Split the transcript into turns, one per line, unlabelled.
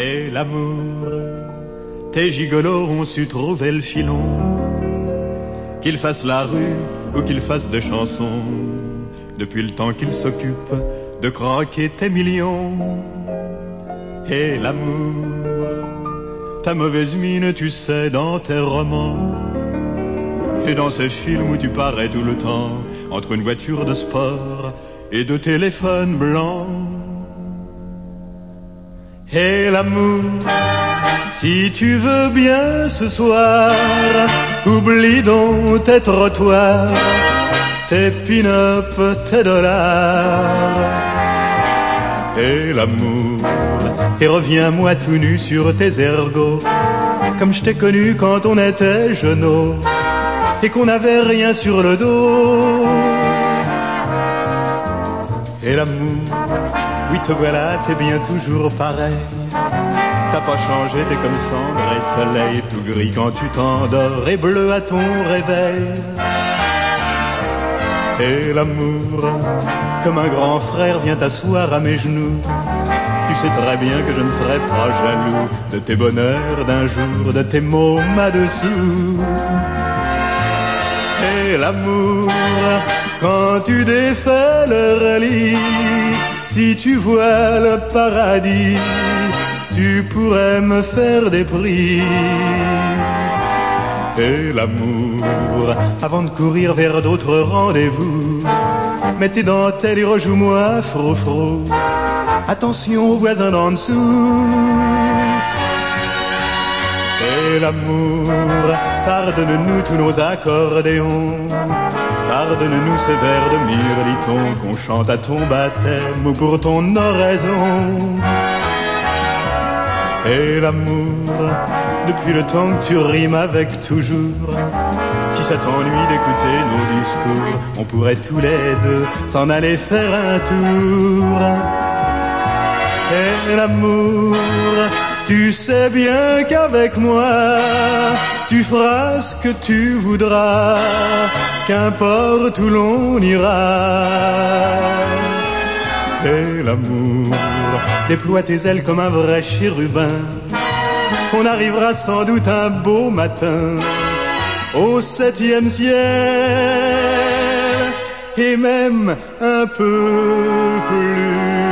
Et l'amour, tes gigolos ont su trouver le filon. Qu'ils fassent la rue ou qu'ils fassent des chansons, depuis le temps qu'ils s'occupent de croquer tes millions. Et l'amour, ta mauvaise mine, tu sais, dans tes romans. Et dans ces films où tu parais tout le temps entre une voiture de sport et deux téléphones Et l'amour, si tu veux bien ce soir, oublie donc tes trottoirs, tes pin-up, tes dollars. Et l'amour, et reviens-moi tout nu sur tes ergots, comme je t'ai connu quand on était jeuneaux et qu'on n'avait rien sur le dos. Et l'amour, oui te voilà, t'es bien toujours pareil. T'as pas changé, t'es comme cendre et soleil, tout gris quand tu t'endors et bleu à ton réveil. Et l'amour, comme un grand frère, vient t'asseoir à mes genoux. Tu sais très bien que je ne serai pas jaloux de tes bonheurs d'un jour, de tes mômes là-dessous et l'amour quand tu défais le relis. Si tu vois le paradis, tu pourrais me faire des prix. Et l'amour, avant de courir vers d'autres rendez-vous, mets tes dentelles et rejoue-moi fro-fro. Attention aux voisins d'en dessous. Et l'amour, pardonne-nous tous nos accordéons. Pardonne-nous ces vers de mirliton qu'on chante à ton baptême ou pour ton oraison. Et l'amour, depuis le temps que tu rimes avec toujours, si ça t'ennuie d'écouter nos discours, on pourrait tous les deux s'en aller faire un tour. Et l'amour, tu sais bien qu'avec moi, tu feras ce que tu voudras, qu'importe où l'on ira. Et l'amour déploie tes ailes comme un vrai chérubin. On arrivera sans doute un beau matin au septième ciel et même un peu plus